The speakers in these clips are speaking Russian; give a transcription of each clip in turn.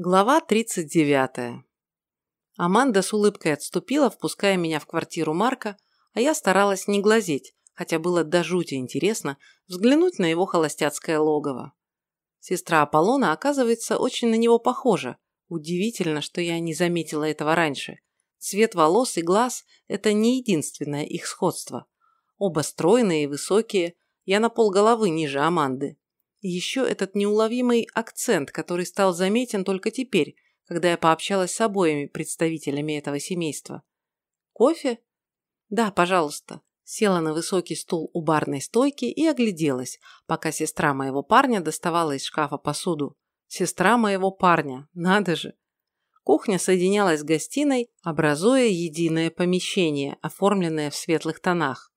Глава 39. Аманда с улыбкой отступила, впуская меня в квартиру Марка, а я старалась не глазеть, хотя было до жути интересно взглянуть на его холостяцкое логово. Сестра Аполлона, оказывается, очень на него похожа. Удивительно, что я не заметила этого раньше. Цвет волос и глаз – это не единственное их сходство. Оба стройные и высокие, я на полголовы ниже Аманды. Еще этот неуловимый акцент, который стал заметен только теперь, когда я пообщалась с обоими представителями этого семейства. Кофе? Да, пожалуйста. Села на высокий стул у барной стойки и огляделась, пока сестра моего парня доставала из шкафа посуду. Сестра моего парня, надо же. Кухня соединялась с гостиной, образуя единое помещение, оформленное в светлых тонах.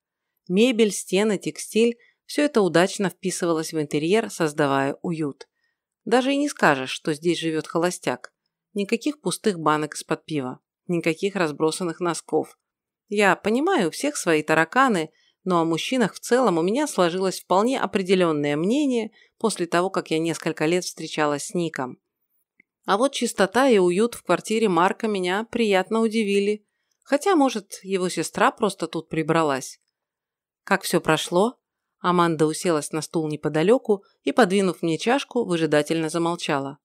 Мебель, стены, текстиль все это удачно вписывалось в интерьер, создавая уют. Даже и не скажешь, что здесь живет холостяк. Никаких пустых банок из-под пива, никаких разбросанных носков. Я понимаю, у всех свои тараканы, но о мужчинах в целом у меня сложилось вполне определенное мнение после того, как я несколько лет встречалась с Ником. А вот чистота и уют в квартире Марка меня приятно удивили. Хотя, может, его сестра просто тут прибралась. Как все прошло? Аманда уселась на стул неподалеку и, подвинув мне чашку, выжидательно замолчала.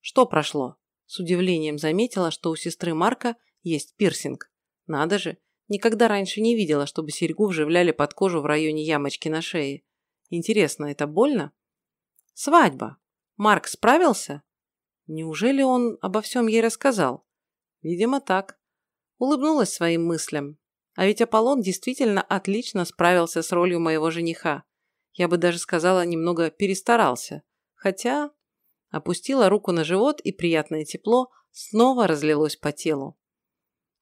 Что прошло? С удивлением заметила, что у сестры Марка есть пирсинг. Надо же, никогда раньше не видела, чтобы серьгу вживляли под кожу в районе ямочки на шее. Интересно, это больно? Свадьба. Марк справился? Неужели он обо всем ей рассказал? Видимо, так. Улыбнулась своим мыслям. А ведь Аполлон действительно отлично справился с ролью моего жениха. Я бы даже сказала, немного перестарался. Хотя опустила руку на живот, и приятное тепло снова разлилось по телу.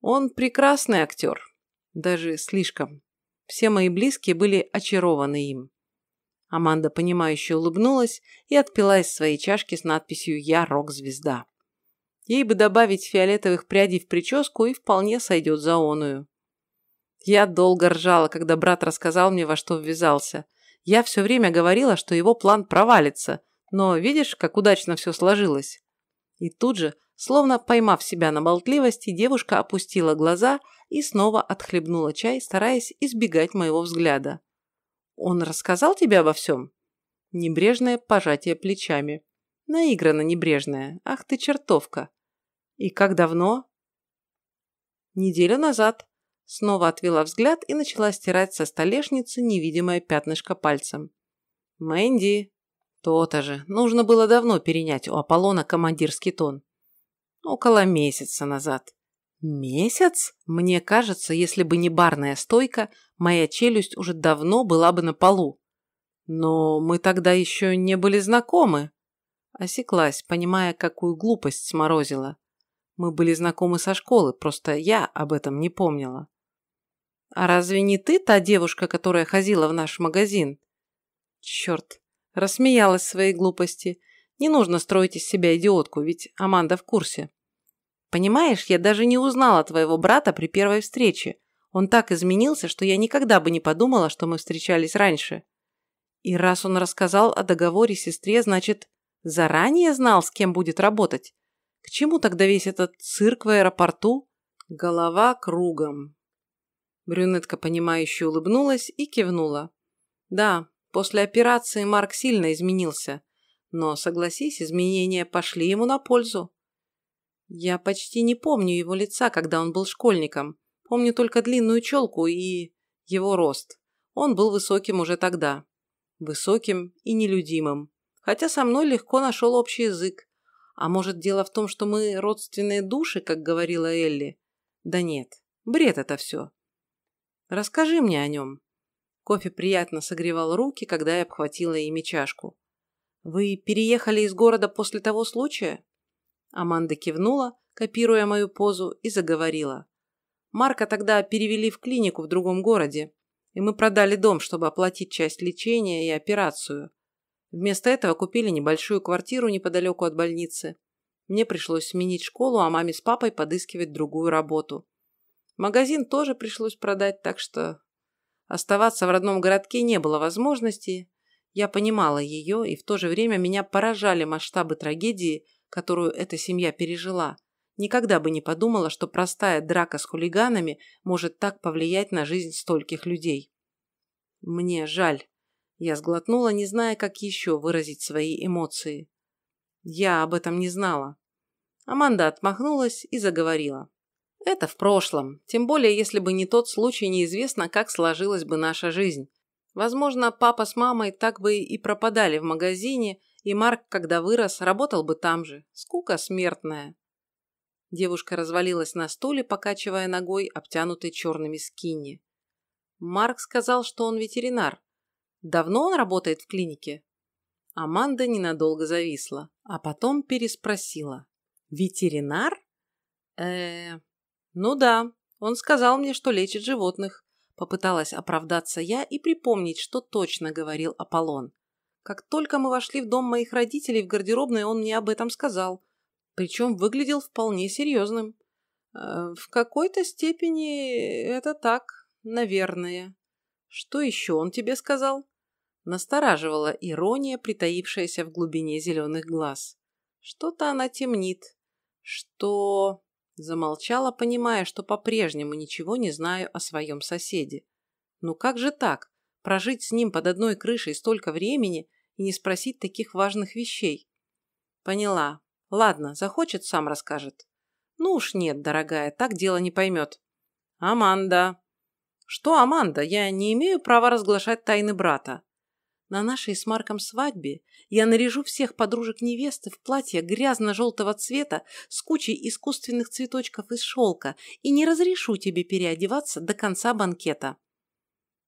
Он прекрасный актер. Даже слишком. Все мои близкие были очарованы им. Аманда, понимающе улыбнулась и отпила из своей чашки с надписью «Я рок-звезда». Ей бы добавить фиолетовых прядей в прическу и вполне сойдет за оную. Я долго ржала, когда брат рассказал мне, во что ввязался. Я все время говорила, что его план провалится, но видишь, как удачно все сложилось. И тут же, словно поймав себя на болтливости, девушка опустила глаза и снова отхлебнула чай, стараясь избегать моего взгляда. «Он рассказал тебе обо всем?» Небрежное пожатие плечами. Наигранно небрежное. Ах ты чертовка. «И как давно?» «Неделю назад», Снова отвела взгляд и начала стирать со столешницы невидимое пятнышко пальцем. «Мэнди!» То-то же. Нужно было давно перенять у Аполлона командирский тон. Около месяца назад. Месяц? Мне кажется, если бы не барная стойка, моя челюсть уже давно была бы на полу. Но мы тогда еще не были знакомы. Осеклась, понимая, какую глупость сморозила. Мы были знакомы со школы, просто я об этом не помнила. «А разве не ты та девушка, которая ходила в наш магазин?» «Черт!» – рассмеялась своей глупости. «Не нужно строить из себя идиотку, ведь Аманда в курсе». «Понимаешь, я даже не узнала твоего брата при первой встрече. Он так изменился, что я никогда бы не подумала, что мы встречались раньше. И раз он рассказал о договоре сестре, значит, заранее знал, с кем будет работать. К чему тогда весь этот цирк в аэропорту? Голова кругом. Брюнетка, понимающе улыбнулась и кивнула. Да, после операции Марк сильно изменился. Но, согласись, изменения пошли ему на пользу. Я почти не помню его лица, когда он был школьником. Помню только длинную челку и его рост. Он был высоким уже тогда. Высоким и нелюдимым. Хотя со мной легко нашел общий язык. А может, дело в том, что мы родственные души, как говорила Элли? Да нет, бред это все. Расскажи мне о нем». Кофе приятно согревал руки, когда я обхватила ими чашку. «Вы переехали из города после того случая?» Аманда кивнула, копируя мою позу, и заговорила. Марка тогда перевели в клинику в другом городе, и мы продали дом, чтобы оплатить часть лечения и операцию. Вместо этого купили небольшую квартиру неподалеку от больницы. Мне пришлось сменить школу, а маме с папой подыскивать другую работу. Магазин тоже пришлось продать, так что оставаться в родном городке не было возможности. Я понимала ее, и в то же время меня поражали масштабы трагедии, которую эта семья пережила, никогда бы не подумала, что простая драка с хулиганами может так повлиять на жизнь стольких людей. Мне жаль. Я сглотнула, не зная, как еще выразить свои эмоции. Я об этом не знала. Аманда отмахнулась и заговорила. Это в прошлом, тем более, если бы не тот случай, неизвестно, как сложилась бы наша жизнь. Возможно, папа с мамой так бы и пропадали в магазине, и Марк, когда вырос, работал бы там же. Скука смертная. Девушка развалилась на стуле, покачивая ногой, обтянутой черными скинни. Марк сказал, что он ветеринар. Давно он работает в клинике? Аманда ненадолго зависла, а потом переспросила. Ветеринар? э Ну да, он сказал мне, что лечит животных. Попыталась оправдаться я и припомнить, что точно говорил Аполлон. Как только мы вошли в дом моих родителей в гардеробной, он мне об этом сказал. Причем выглядел вполне серьезным. Э, в какой-то степени это так, наверное. Что еще он тебе сказал? Настораживала ирония, притаившаяся в глубине зеленых глаз. Что-то она темнит. Что... Замолчала, понимая, что по-прежнему ничего не знаю о своем соседе. Ну как же так? Прожить с ним под одной крышей столько времени и не спросить таких важных вещей? Поняла. Ладно, захочет, сам расскажет. Ну уж нет, дорогая, так дело не поймет. Аманда. Что, Аманда, я не имею права разглашать тайны брата. На нашей с Марком свадьбе я наряжу всех подружек невесты в платье грязно-желтого цвета с кучей искусственных цветочков из шелка и не разрешу тебе переодеваться до конца банкета.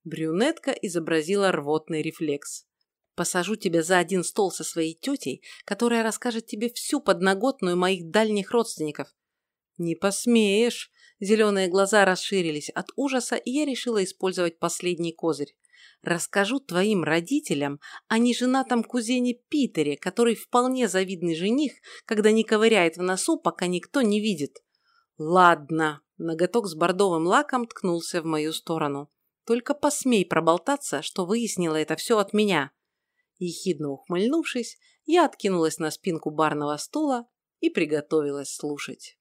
Брюнетка изобразила рвотный рефлекс. Посажу тебя за один стол со своей тетей, которая расскажет тебе всю подноготную моих дальних родственников. Не посмеешь. Зеленые глаза расширились от ужаса, и я решила использовать последний козырь. Расскажу твоим родителям о неженатом кузене Питере, который вполне завидный жених, когда не ковыряет в носу, пока никто не видит. Ладно, ноготок с бордовым лаком ткнулся в мою сторону. Только посмей проболтаться, что выяснила это все от меня. Ехидно ухмыльнувшись, я откинулась на спинку барного стула и приготовилась слушать.